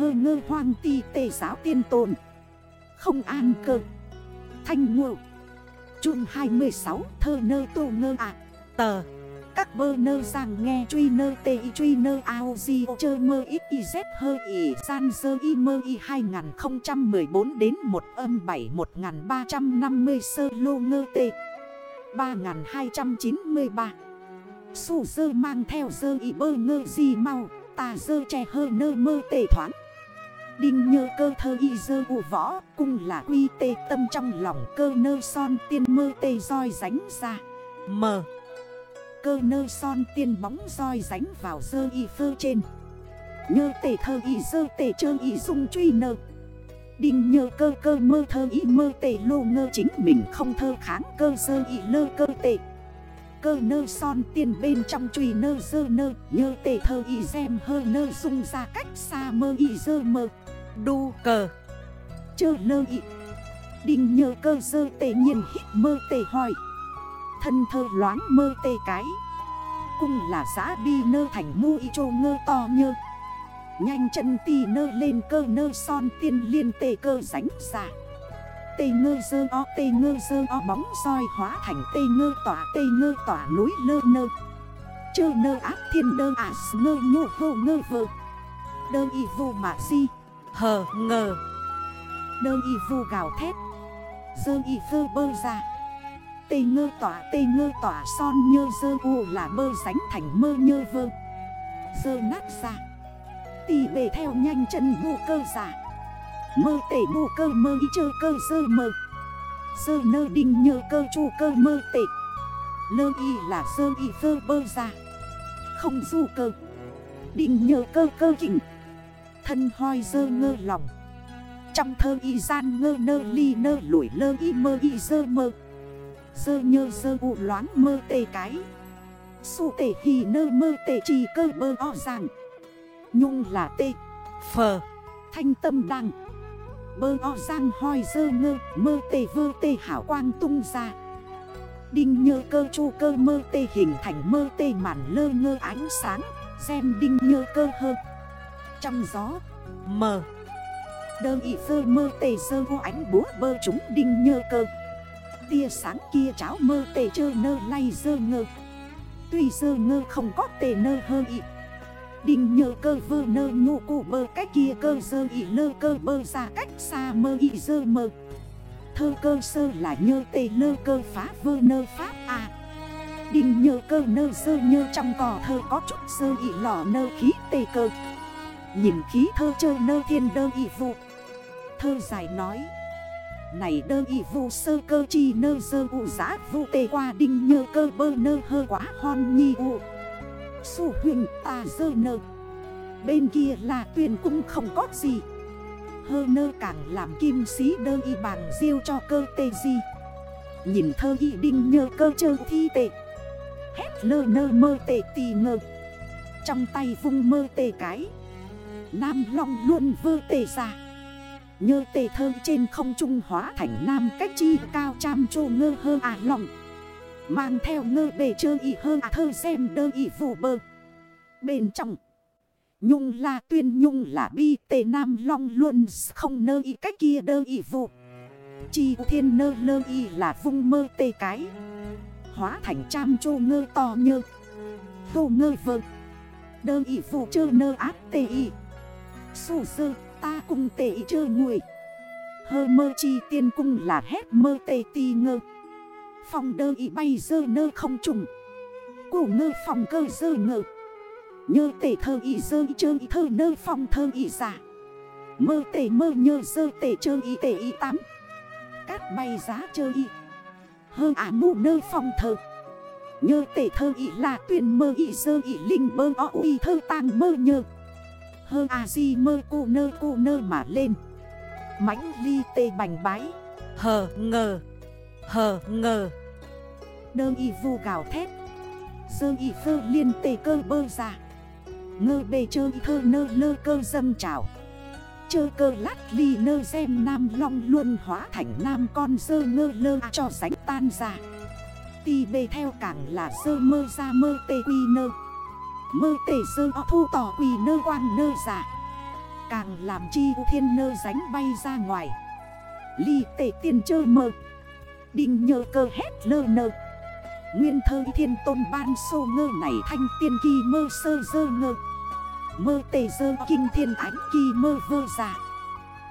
hơ ngơ hoang ti tề giáo tiên tồn. Không an cơ. Thanh ngộ. Trung 26 thơ nơ tô ngơ ạ. Tờ. Các bơ nơ rằng nghe truy nơ tê y truy nơ ao di chơ mơ ít y z hơ y san dơ y mơ y 2014 đến 1 âm 7 1350 sơ lô ngơ tê. 3293 Sù dơ mang theo dơ y bơ ngơ di mau. Tà dơ che hơ nơ mơ tê thoáng. Đinh nhơ cơ thơ y dơ vụ võ, Cung là quy tê tâm trong lòng cơ nơ son tiên mơ tê roi ránh ra. Mờ Cơ nơ son tiên bóng roi ránh vào dơ y phơ trên. Nhơ tê thơ y dơ tê chơ y dung truy nơ. Đinh nhơ cơ cơ mơ thơ y mơ tê lô ngơ chính mình không thơ kháng cơ dơ y lơ cơ tê. Cơ nơ son tiên bên trong truy nơ dơ nơ, Nhơ tê thơ y xem hơ nơ dung ra cách xa mơ y dơ mơ. Đu cờ. Chơ lơ ị. Đinh nhơ cơ dơ tề nhiên hít mơ tề hỏi Thân thơ loáng mơ tê cái. Cung là giã bi nơ thành mu y chô ngơ to nhơ. Nhanh chân tì nơ lên cơ nơ son tiên liên tê cơ ránh xa Tê ngơ dơ o, tê ngơ dơ o bóng soi hóa thành tê ngơ tỏa tê ngơ tỏa núi lơ nơ. Chơ nơ ác thiên đơ ả à ngơ nhô hô ngơ vơ. Đơ y vô mạ si hờ, ngờ. Đơ y vu gào thét. Dơ y vơ bơ ra. Tê ngơ tỏa, tê ngơ tỏa, son nhơ dơ u là bơ sánh thành mơ nhơ vơ. Dơ nát ra. Tì bề theo nhanh chân vô cơ giả. Mơ tể vô cơ mơ y chơ cơ dơ mơ. Dơ nơ đinh nhơ cơ chu cơ mơ tệ Lơ y là dơ y vơ bơ ra. Không du cơ. Đinh nhơ cơ cơ kỉnh. Thân hoi dơ ngơ lòng. Trong thơ y gian ngơ nơ ly nơ lủi lơ y mơ y dơ mơ. Dơ nhơ dơ u loáng mơ tê cái. Su tê hì nơ mơ tê trì cơ bơ o giang Nhung là tê. Phờ Thanh tâm đăng Bơ o giang hoi dơ ngơ, Mơ tê vơ tê hảo quang tung ra. Đinh nhơ cơ chu cơ mơ tê hình thành mơ tê mản lơ ngơ ánh sáng, Xem đinh nhơ cơ hơ. Trong gió, Mờ. Đơ ị phơ mơ tề sơ vô ánh búa bơ chúng đinh nhơ cơ. Tia sáng kia cháo mơ tề chơ nơ lay dơ ngơ. Tuy dơ ngơ không có tề nơ hơ ị Đinh nhơ cơ vơ nơ nhô cụ bơ cách kia cơ dơ ị lơ cơ bơ ra cách xa mơ ị dơ mơ. Thơ cơ sơ là nhơ tề lơ cơ phá vơ nơ pháp à Đinh nhơ cơ nơ sơ nhơ trong cò thơ có chút sơ ị lỏ nơ khí tề cơ. Nhìn khí thơ chơ nơ thiên đơ y vụ Thơ dài nói. Này đơ y vụ sơ cơ chi nơ sơ ụ giá vụ tê qua đinh nhơ cơ bơ nơ hơ quá hon nhi ụ Su huynh ta dơ nơ. Bên kia là tuyển cũng không có gì. Hơ nơ càng làm kim sĩ đơ y bàng diêu cho cơ tê di. Nhìn thơ y đinh nhơ cơ chơ thi tệ Hét lơ nơ mơ tệ tì ngơ. Trong tay vung mơ tê cái. Nam long luôn vơ tề ra. Nhơ tề thơ trên không trung hóa thành nam cách chi cao trăm chô ngơ hơ à lòng. Mang theo ngơ bề chơ y hơ à thơ xem đơ y vụ bơ. Bên trong, Nhung là tuyên nhung là bi tề nam long luôn không nơ y cách kia đơ y vụ Chi thiên nơ nơ y là vung mơ tê cái. Hóa thành trăm chô ngơ to nhơ. Tô ngơ vơ. Đơ y vụ chơ nơ áp tê y. Sù sơ, ta cùng tệ chơ nguội. Hơ mơ chi tiên cung là hết mơ tê ti ngơ. Phòng đơ y bay dơ nơ không trùng. Cổ ngơ phòng cơ dơ ngơ. Nhơ tể thơ y dơ y chơ y thơ nơ phòng thơ y giả Mơ tể mơ nhơ dơ tể chơ y tể y tắm Cát bay giá chơ y. Hơ à ả mù nơ phòng thơ. Nhơ tể thơ y là tuyển mơ y dơ y linh bơ o y thơ tàng mơ nhơ. Hơ à di mơ cô nơ cô nơ mà lên. Mãnh ly tê bành bái. Hờ ngờ. Hờ ngờ. Đơ y vu gào thét. Dơ y phơ liên tê cơ bơ ra. Ngơ bề chơ thơ nơ lơ cơ dâm trào. Chơ cơ lát ly nơ xem nam long luôn hóa thành nam con dơ ngơ lơ cho sánh tan ra. Tì bề theo cảng là dơ mơ ra mơ tê quy nơ Mơ tể sơ o thu tỏ quỳ nơ quang nơ giả. Càng làm chi thiên nơ ránh bay ra ngoài. Ly tể tiền chơ mơ. Đinh nhơ cơ hét lơ nơ. Nguyên thơ thiên tôn ban sô ngơ này thanh tiên kỳ mơ sơ dơ ngơ. Mơ tề dơ kinh thiên ánh kỳ mơ vơ giả.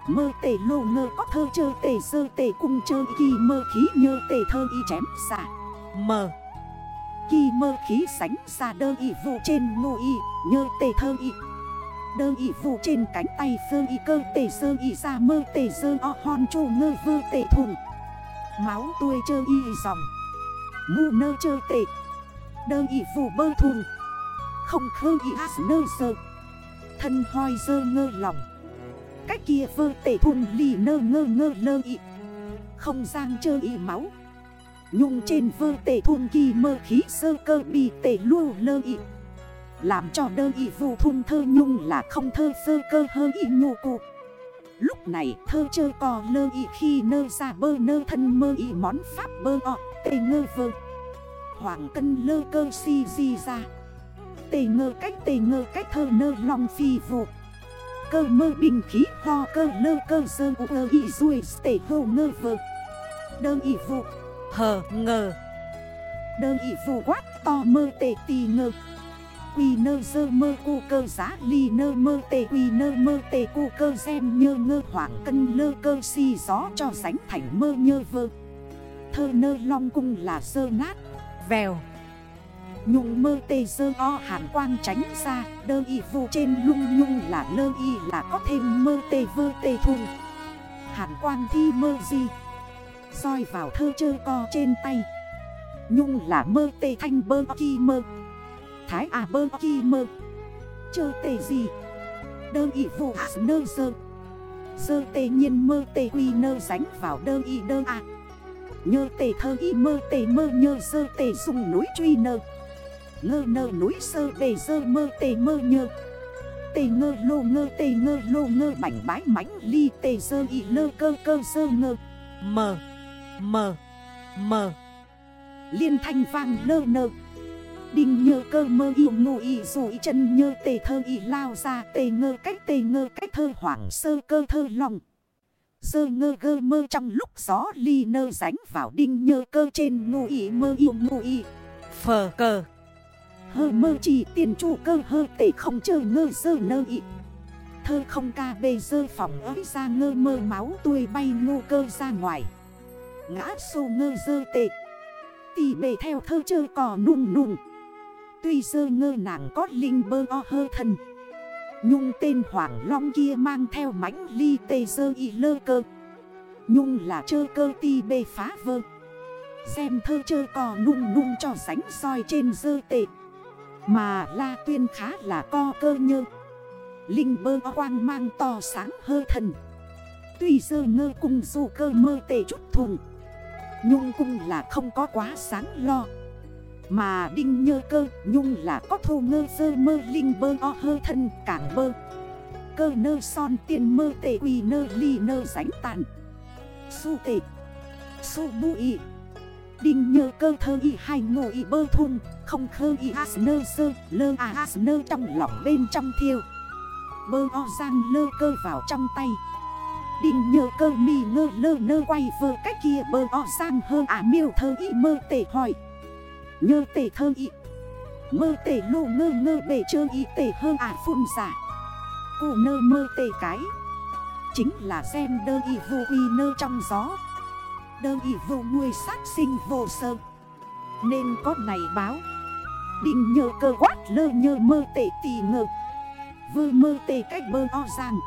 Mơ tề lô ngơ có thơ chơ tề dơ tề cung chơ kỳ mơ khí nhơ tề thơ y chém giả. Mơ Kỳ mơ khí sánh xa đơ y vụ trên ngô y, Nhơ tề thơ y. Đơ y vụ trên cánh tay sơ y cơ tề sơ y ra mơ tề sơ o hòn trô ngơ vơ tề thùng. Máu tuê chơ y dòng. Ngu nơ chơ tề Đơ y vụ bơ thùng. Không khơ y ác nơ sơ. Thân hoi sơ ngơ lòng. Cách kia vơ tề thùng lì nơ ngơ ngơ lơ y. Không giang chơ y máu. Nhung trên vơ tề thun kỳ mơ khí sơ cơ bị tề lưu lơ y Làm cho đơ y vô thun thơ nhung là không thơ sơ cơ hơ y nhô cụ. Lúc này thơ chơ cò lơ y khi nơ ra bơ nơ thân mơ y món pháp bơ ọ tề ngơ vơ. Hoàng cân lơ cơ si di ra. Tề ngơ cách tề ngơ cách thơ nơ lòng phi vụ. Cơ mơ bình khí ho cơ lơ cơ sơ u ơ y ruồi tề hô ngơ vơ. Đơ y vụ hờ ngờ. Đơ ị phù quát to mơ tê tì ngơ. Quy nơ dơ mơ cu cơ giá ly nơ mơ tê quy nơ mơ tê cu cơ xem nhơ ngơ hoảng cân lơ cơ si gió cho sánh thành mơ nhơ vơ. Thơ nơ long cung là sơ nát. Vèo. Nhung mơ tê dơ o hàn quang tránh ra Đơ y vụ trên lung nhung là lơ y là có thêm mơ tê vơ tê thùng. Hàn quang thi mơ gì soi vào thơ chơ co trên tay. Nhung là mơ tê thanh bơ kỳ mơ. Thái à bơ kỳ mơ. Chơ tê gì? Đơ ị vụ à nơ sơ Sơ tê nhiên mơ tê quy nơ ránh vào đơ ị đơ à Nhơ tê thơ y mơ tê mơ nhơ sơ tê dùng núi truy nơ. Ngơ nơ núi sơ tê sơ mơ tê mơ nhơ. Tê ngơ lô ngơ tê ngơ lô ngơ bảnh bái mánh ly tê sơ y lơ cơ cơ sơ ngơ. Mờ. Mờ Mờ Liên thanh vang nơ nơ Đinh nhơ cơ mơ yêu ngụ y rủi chân nhơ tề thơ y lao ra tề ngơ cách tề ngơ cách thơ hoảng sơ cơ thơ lòng. Sơ ngơ gơ mơ trong lúc gió ly nơ ránh vào đinh nhơ cơ trên ngụ y mơ yêu ngụ y. Phờ cờ. Hơ mơ chỉ tiền chủ cơ hơ tề không chơi ngơ sơ nơ y. Thơ không ca bê sơ phòng ới ra ngơ mơ máu tuôi bay ngô cơ ra ngoài. Ngã sô ngơ dơ tệ. Tì bề theo thơ chơ cò nung nung Tuy dơ ngơ nàng có linh bơ o hơ thần. Nhung tên Hoàng Long kia mang theo mãnh ly tê dơ y lơ cơ. Nhung là chơ cơ ti bê phá vơ. Xem thơ chơ cò nung nung cho sánh soi trên dơ tệ. Mà la tuyên khá là co cơ nhơ. Linh bơ quang mang to sáng hơ thần. Tuy dơ ngơ cùng dù cơ mơ tệ chút thùng. Nhung cung là không có quá sáng lo. Mà đinh nhơ cơ, Nhung là có thô ngơ dơ mơ, linh bơ o hơ thân cảng bơ. Cơ nơ son tiền mơ tệ quỳ nơ, ly nơ ránh tàn. Su tệ, Su bu y. Đinh nhơ cơ thơ y hai ngộ y bơ thun Không khơ y as nơ sơ, Lơ à as nơ trong lỏng bên trong thiêu. Bơ o giang lơ cơ vào trong tay. Đinh nhờ cơ mì ngơ lơ nơ quay vơ cách kia bơ o sang hơ à miêu thơ y mơ tể hỏi. Nhơ tể thơ y. Mơ tể lô ngơ ngơ bể chơ y tể hơ à phun giả. Cụ nơ mơ tể cái. Chính là xem đơ y vô y nơ trong gió. Đơ y vô nuôi sát sinh vô sơ. Nên có này báo. Đinh nhờ cơ quát lơ nhơ mơ tể tì ngơ. Vơ mơ tể cách bơ o giang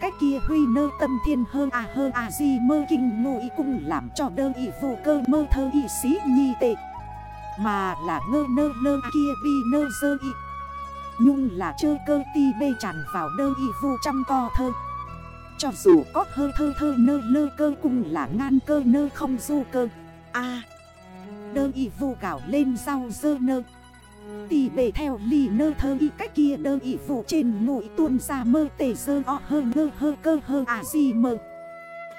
cái kia huy nơ tâm thiên hơn à hơn à gì mơ kinh ngụ ý cung làm cho đơ ý vụ cơ mơ thơ ý xí nhi tệ. Mà là ngơ nơ lơ kia bi nơ dơ ý Nhung là chơ cơ ti bê tràn vào đơ ý vụ trong co thơ. Cho dù có hơ thơ thơ nơ lơ cơ cung là ngan cơ nơ không du cơ. À Đơ ý vụ gạo lên rau dơ nơ. Tì bể theo lì nơ thơ y cách kia đơ y vụ trên mũi tuôn ra mơ tề sơ o, hơ ngơ hơ cơ hơ à gì mơ.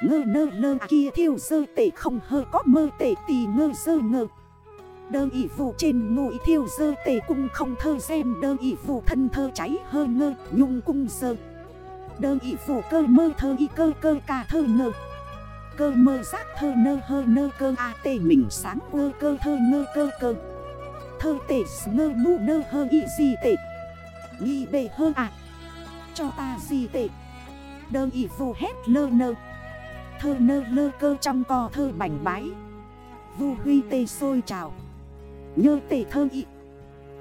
Ngơ nơ lơ à kia thiêu sơ tề không hơ, có mơ tề tì ngơ sơ ngơ. Đơ y vụ trên mũi thiêu sơ tề cung không thơ xem, đơ y vụ thân thơ cháy hơ ngơ, nhung cung sơ. Đơ ị vụ cơ mơ thơ y, cơ cơ ca thơ ngơ. Cơ mơ giác thơ nơ, hơ nơ cơ a tê mình sáng ngơ cơ thơ ngơ, cơ cơ. Thơ tệ ngơ mụ nơ hơ y gì tệ Nghi bề hơ à Cho ta gì tệ Đơ y vù hét lơ nơ. Thơ nơ lơ cơ trong cò thơ bảnh bái. Vu huy tê sôi trào. Nhơ tê thơ y.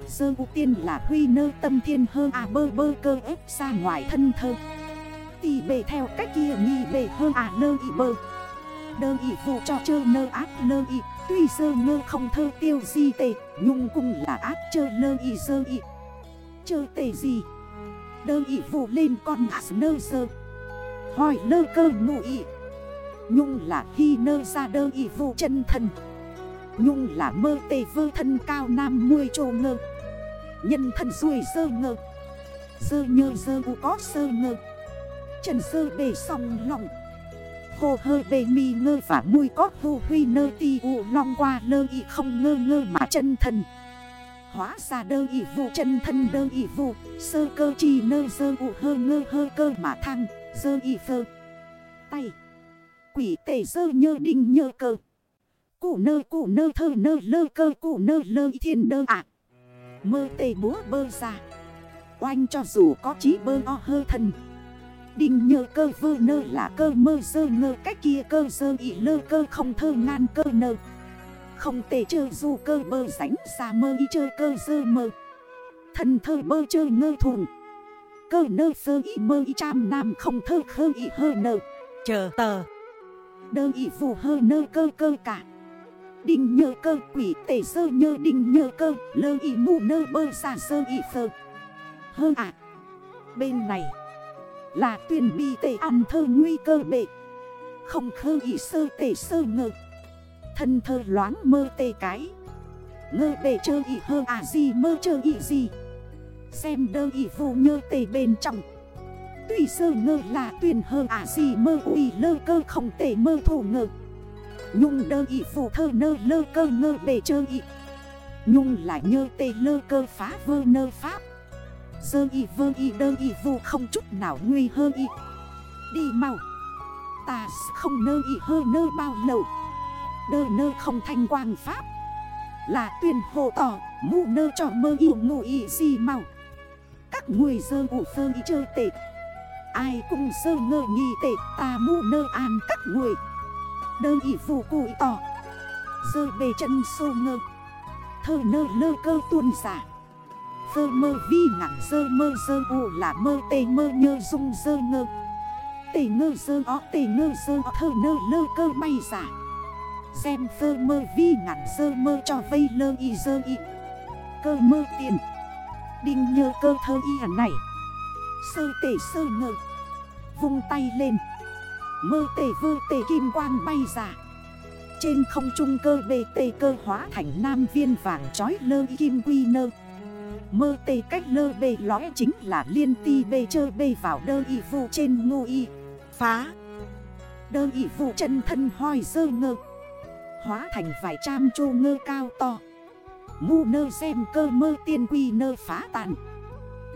Sơ ụ tiên là huy nơ tâm thiên hơ à bơ bơ cơ ép ra ngoài thân thơ. Tì bề theo cách kia nghi bề hơ à nơ y bơ. Đơ y vụ cho chơ nơ ác nơ y. Tuy sơ ngơ không thơ tiêu di tệ, Nhung cung là ác chơ lơ y sơ y. Chơ tệ gì? Đơ y vụ lên con ác nơ sơ Hỏi lơ cơ ngụ y. Nhung là khi nơ ra đơ y vụ chân thân. Nhung là mơ tê vơ thân cao nam muôi trô ngơ. Nhân thân ruồi sơ ngơ. Sơ nhơ sơ u có sơ ngơ. Trần sơ bề song lòng. Hồ hơ bề mi ngơ và mùi có hô huy nơ ti u long qua lơ y không ngơ ngơ mà chân thân Hóa ra đơ y vụ chân thân đơ y vụ Sơ cơ chi nơ sơ u, hơ ngơ hơ cơ mà thăng Sơ y phơ. Tay. Quỷ tể sơ nhơ đinh nhơ cơ. Cụ nơ cụ nơ thơ nơ lơ cơ, cụ nơ lơ thiên đơ ạ. Mơ tê búa bơ ra. Oanh cho dù có chí bơ o hơ thân Đinh nhơ cơ vơ nơ là cơ mơ sơ ngơ cách kia cơ sơ ị lơ cơ không thơ ngan cơ nơ. Không tề chơ dù cơ bơ ránh xa mơ y chơ cơ sơ mơ. Thần thơ bơ chơ ngơ thùng Cơ nơ sơ ị mơ y trăm nam không thơ khơ ị hơ nơ. Chờ tờ. Đơ ị phù hơ nơ cơ cơ cả. Đinh nhơ cơ quỷ tể sơ nhơ đinh nhơ cơ Lơ ị mù nơ bơ xa sơ ị phơ Hơ ạ Bên này là tuyển bi tệ ăn thơ nguy cơ bệ. Không khơ ý sơ tệ sơ ngơ Thân thơ loáng mơ tê cái. Ngơ bệ chơ ý hơ à gì, mơ chơ ý gì. Xem đơ ý vô nhơ tê bên trong. Tùy sơ ngơ là tuyển hơ à gì, mơ ủy lơ cơ không tể mơ thủ ngơ Nhung đơ ý phụ thơ nơ lơ cơ ngơ bề chơ ý. Nhung lại nhơ tê lơ cơ phá vơ nơ pháp dơ y vơ y đơ y vô không chút nào nguy hơ y. Đi mau. Ta không nơ y hơ nơ bao lâu. Đơ nơ không thanh quang pháp. Là tuyên hộ tỏ, mụ nơ cho mơ yêu ngụ y gì mau. Các người dơ ủ phơ y chơ tệ. Ai cũng dơ ngơ nghi tệ, Ta mụ nơ an các người. Đơ y vụ cụi tỏ. Dơ bề chân sô ngơ. Thơ nơ lơ cơ tuôn giả vơ mơ vi ngẳng dơ mơ dơ u là mơ tê mơ nhơ dung dơ ngơ. Tê ngơ dơ ó tê ngơ dơ ó thơ nơ lơ cơ bay giả. Xem vơ mơ vi ngẳng dơ mơ cho vây lơ y dơ y. Cơ mơ tiền. Đinh nhơ cơ thơ y hẳn này. Sơ tê sơ ngơ. Vung tay lên. Mơ tề vơ tề kim quang bay giả. Trên không trung cơ bề tê cơ hóa thành nam viên vàng trói lơ kim quy nơ. Mơ tê cách lơ bề lõi chính là liên ti bề chơ bề vào đơ y vụ trên ngô y. Phá. Đơ y vụ chân thân hoi dơ ngơ. Hóa thành vài trăm chô ngơ cao to. Ngu nơ xem cơ mơ tiên quy nơ phá tàn.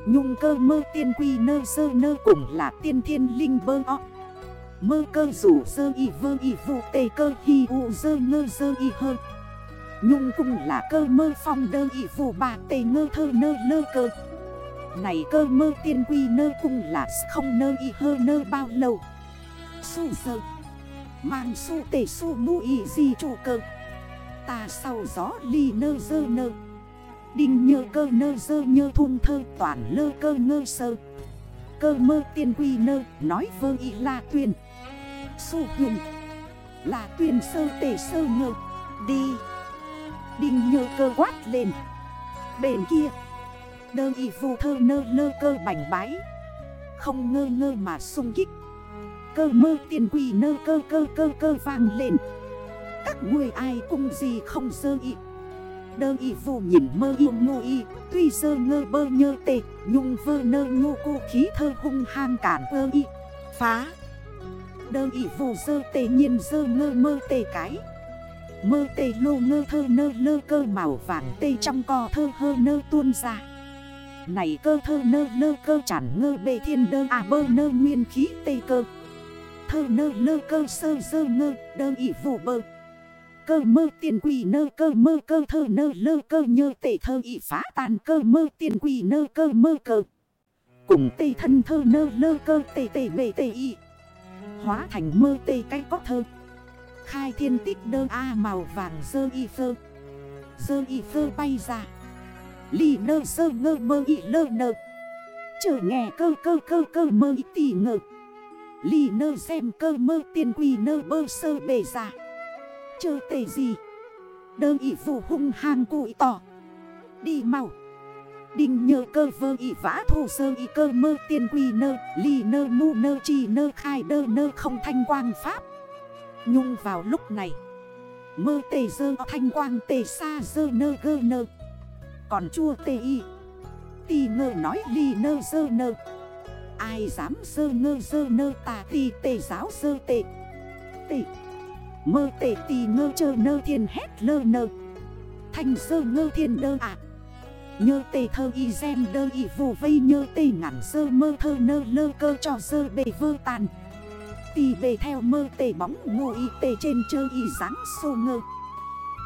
Nhung cơ mơ tiên quy nơ sơ nơ cũng là tiên thiên linh bơ o. Mơ cơ rủ sơ y vơ y vụ tê cơ hi u dơ ngơ dơ y hơ. Nhung cung là cơ mơ phong đơ y vụ bà tê ngơ thơ nơ lơ cơ. Này cơ mơ tiên quy nơ cung là không nơ y hơ nơ bao lâu. Su sơ. Mang su tê su mu y di chủ cơ. Ta sau gió ly nơ dơ nơ. Đinh nhơ cơ nơ dơ nhơ thun thơ toàn lơ cơ ngơ sơ. Cơ mơ tiên quy nơ nói vơ y la tuyên. Su hùng. Là tuyên sơ tê sơ ngơ. Đi. Đinh nhơ cơ quát lên. Bên kia. Đơ y vụ thơ nơ lơ cơ bảnh bái. Không ngơ ngơ mà sung kích. Cơ mơ tiền quỳ nơ cơ cơ cơ cơ vang lên. Các người ai cung gì không sơ y. Đơ y vụ nhìn mơ yêu ngô y. Tuy sơ ngơ bơ nhơ tệ Nhung vơ nơ ngô cô khí thơ hung hang cản ơ y. Phá. Đơ y vụ sơ tề nhiên sơ ngơ mơ tề cái. Mơ tê lô ngơ thơ nơ lơ cơ màu vàng tê trong cò thơ hơ nơ tuôn ra. Này cơ thơ nơ lơ cơ chản ngơ bề thiên đơ à bơ nơ nguyên khí tê cơ. Thơ nơ lơ cơ sơ dơ ngơ đơ ị vụ bơ. Cơ mơ tiền quỷ nơ cơ mơ cơ thơ nơ lơ cơ nhơ tệ thơ ị phá tàn cơ mơ tiền quỷ nơ cơ mơ cơ. Cùng tê thân thơ nơ lơ cơ tê tê bề tê ị. Hóa thành mơ tê cách có thơ. Khai thiên tích đơ A màu vàng dơ y phơ. Dơ y phơ bay ra. Lì nơ sơ ngơ mơ y lơ nơ. Chờ nghe cơ cơ cơ cơ mơ y tì ngơ. Lì nơ xem cơ mơ tiền quỳ nơ bơ sơ bề ra. Chờ tề gì. Đơ y phù hung hang cụi tỏ. Đi mau. Đinh nhờ cơ vơ y vã thô sơ y cơ mơ tiền quỳ nơ. Lì nơ mu nơ chi nơ khai đơ nơ không thanh quang pháp. Nhung vào lúc này. Mơ tề dơ, thanh quang tề xa dơ, nơ gơ nơ. Còn chua tề y. Tì ngơ nói ly nơ dơ nơ. Ai dám dơ, ngơ dơ nơ, tà tì tề giáo dơ tê. Tê. Mơ tề tì ngơ chơ, nơ thiên hét lơ nơ. Thanh dơ, ngơ thiên đơ ạ Nhơ tề thơ y xem đơ y vù vây, nhơ tề ngắn dơ, mơ thơ nơ, lơ cơ cho dơ, bề vơ tàn. Tì về theo mơ tề bóng, ngô y tề trên chơ y dáng sô ngơ.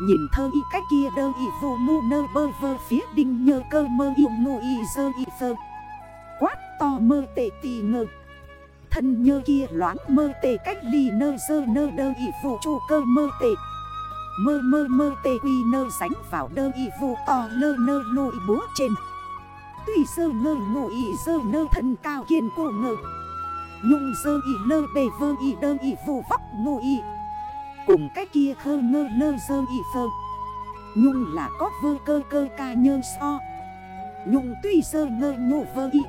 Nhìn thơ y cách kia đơ y vô ngu nơ bơ vơ, phía đinh nhơ cơ mơ yêu ngô y dơ y phơ. Quát to mơ tề tì ngơ. Thân nhơ kia loáng mơ tề cách ly nơ dơ nơ đơ y vụ chu cơ mơ tề Mơ mơ mơ tề quy nơ sánh vào đơ y vụ to lơ nơ lội búa trên. Tuy sơ ngơ ngộ y dơ nơ thân cao kiên cổ ngơ. Nhung dơ y lơ bề vơ y đơ y vụ vóc ngô y. Cùng cái kia khơ ngơ lơ dơ y phơ. Nhung là có vơ cơ cơ ca nhơ so. Nhung tuy dơ ngơ nhô vơ y.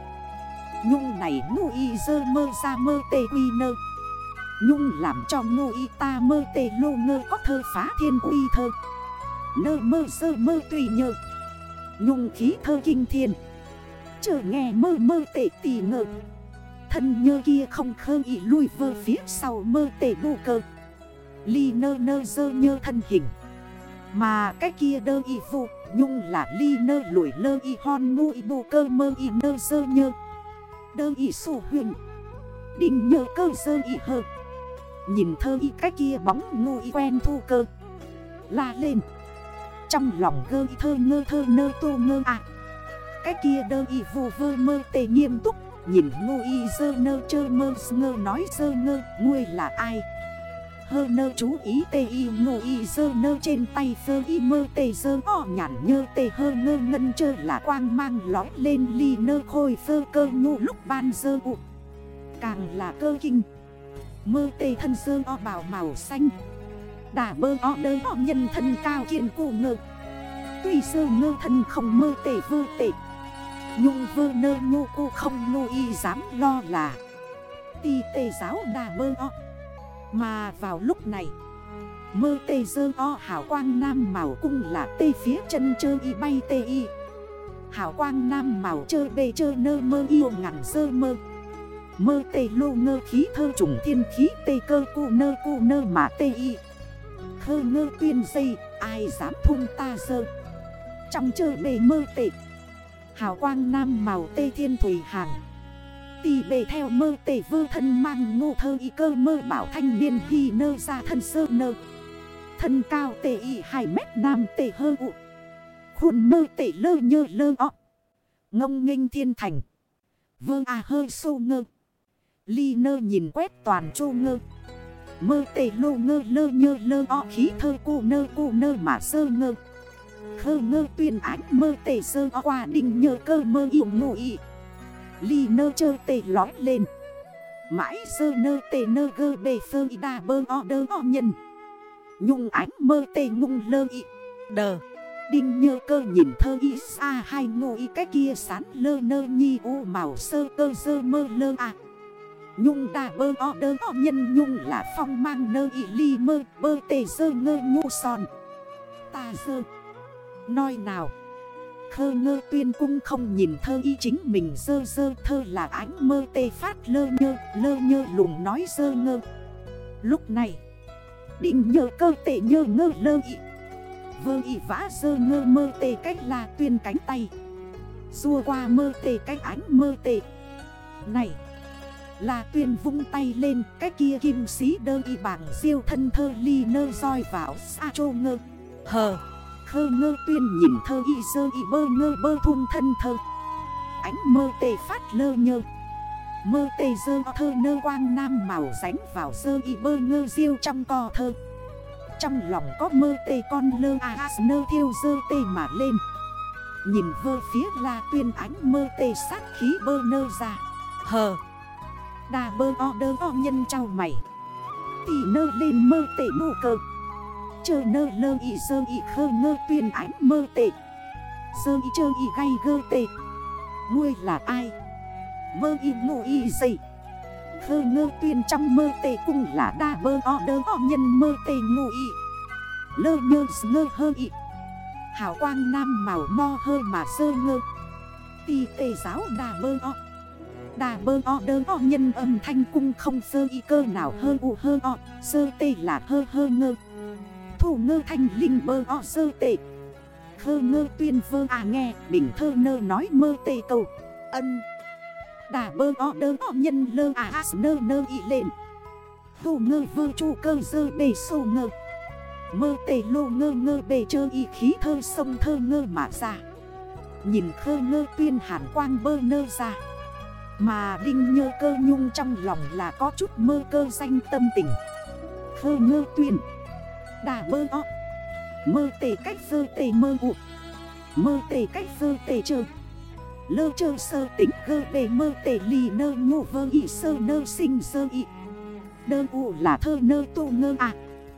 Nhung này ngô y dơ mơ ra mơ tê quy nơ. Nhung làm cho ngô y ta mơ tê lô ngơ có thơ phá thiên quy thơ. Nơ mơ dơ mơ tùy nhơ. Nhung khí thơ kinh thiên Chờ nghe mơ mơ tệ tì ngơ. Thân nhơ kia không khơ ý lui vơ phía sau mơ tệ bù cơ. Ly nơ nơ dơ nhơ thân hình. Mà cái kia đơ y vụ Nhung là ly nơ lủi lơ y hon ngu y bù cơ mơ y nơ dơ nhơ. Đơ y sổ huyền. Đình nhơ cơ dơ y hơ. Nhìn thơ y cái kia bóng ngu y quen thu cơ. La lên. Trong lòng gơ y thơ ngơ thơ nơ tô ngơ à. Cái kia đơ y vụ vơ mơ tề nghiêm túc Nhìn ngô y dơ nơ chơ mơ, ngơ nói dơ ngơ Ngươi là ai? Hơ nơ chú ý tê y ngô y dơ nơ trên tay dơ y mơ tê dơ o nhản nhơ tê, hơ ngơ ngân chơ là quang mang lói lên ly nơ khôi dơ cơ ngô lúc ban dơ ụ Càng là cơ kinh. Mơ tê thân dơ o bào màu xanh. Đà bơ o đơ o nhân thân cao kiện cụ ngơ. Tuy sơ ngơ thân không mơ tê vơ tê. Nhung vơ nơ nhu cô không nô y dám lo là. Ti tê giáo đà bơ o. Mà vào lúc này, Mơ tê dơ o hảo quang nam màu cung là tê phía chân chơ y bay tê y. Hảo quang nam màu chơ bê chơ nơ mơ yêu ngắn dơ mơ. Mơ tê lô ngơ khí thơ trùng thiên khí tê cơ cu nơ cu nơ mà tê y. Khơ ngơ tuyên dây, ai dám thung ta dơ? Trong chơ bê mơ tê Hào quang nam màu tê thiên thủy hàng Tì bề theo mơ tể vơ thân mang ngô thơ y cơ mơ bảo thanh niên hy nơ ra thân sơ nơ. Thân cao tê y 2 mét nam tê hơ ụ Khuôn mơ tê lơ nhơ lơ ọ Ngông nghênh thiên thành. Vơ à hơi sô ngơ. Ly nơ nhìn quét toàn chô ngơ. Mơ tê lô ngơ lơ nhơ lơ ọ khí thơ cô nơ cô nơ mà sơ ngơ. Khơ ngơ tuyên ánh mơ tể sơ qua đình nhờ cơ mơ yêu ngụ ý Ly nơ chơ tể lói lên. Mãi sơ nơ tể nơ gơ bề sơ y đà bơ o đơ o nhân. Nhung ánh mơ tể ngung lơ y Đờ. Đinh nhơ cơ nhìn thơ y xa hai ngô y cái kia sán lơ nơ nhi u màu sơ cơ sơ mơ lơ à Nhung đà bơ o đơ o nhân nhung là phong mang nơ y ly mơ bơ tề sơ ngơ ngu son. Ta sơ. Nói nào? Khơ ngơ tuyên cung không nhìn thơ y chính mình dơ dơ thơ là ánh mơ tê phát lơ nhơ Lơ nhơ lùng nói dơ ngơ. Lúc này, Định nhờ cơ tệ nhơ ngơ lơ y. Vơ y vã dơ ngơ mơ tê cách là tuyên cánh tay. Xua qua mơ tê cách ánh mơ tê. Này, Là tuyên vung tay lên, Cái kia kim sĩ đơ y bảng siêu thân thơ ly nơ roi vào xa chô ngơ. Hờ! Khơ ngơ tuyên nhìn thơ y sơ y bơ ngơ bơ thun thân thơ. Ánh mơ tề phát lơ nhơ. Mơ tề dơ thơ nơ quang nam màu ránh vào sơ y bơ ngơ diêu trong co thơ. Trong lòng có mơ tề con lơ a à, nơ thiêu dơ tê mà lên. Nhìn vơ phía la tuyên ánh mơ tê sát khí bơ nơ ra. Hờ. Đà bơ o đơ o nhân trao mày. Tì nơ lên mơ tê mù cơ. Chơ nơ lơ y sơ y khơ ngơ tuyên ánh mơ tệ. Sơ y chơ y gay gơ tệ. Ngươi là ai? Mơ y ngụ y dậy. Khơ ngơ tuyên trong mơ tệ cũng là đa bơ o đơ o nhân mơ tệ ngụ y Lơ nhơ ngơ hơ y Hào quang nam màu mo hơ mà sơ ngơ. Tì tê giáo đà bơ o. Đà bơ o đơ o nhân âm thanh cung không sơ y cơ nào hơ u hơ o. Sơ tê là hơ hơ ngơ. Thủ ngơ thanh linh bơ o sơ tệ. Khơ ngơ tuyên vơ à nghe, Bình thơ nơ nói mơ tê cầu Ân. Đà bơ o đơ o nhân lơ à nơ nơ y lên Thủ ngơ vơ chu cơ dơ bề sô ngơ. Mơ tê lô ngơ ngơ bề chơ y khí thơ sông thơ ngơ mà ra. Nhìn khơ ngơ tuyên hàn quang bơ nơ ra. Mà đinh nhơ cơ nhung trong lòng là có chút mơ cơ danh tâm tình. Khơ ngơ tuyên Đà bơ o Mơ tề cách sơ tề mơ u Mơ tề cách sơ tề trơ Lơ trơ sơ tính gơ bề mơ tề lì nơ nhô vơ y sơ nơ sinh sơ y Đơ ụ là thơ nơ tu ngơ à.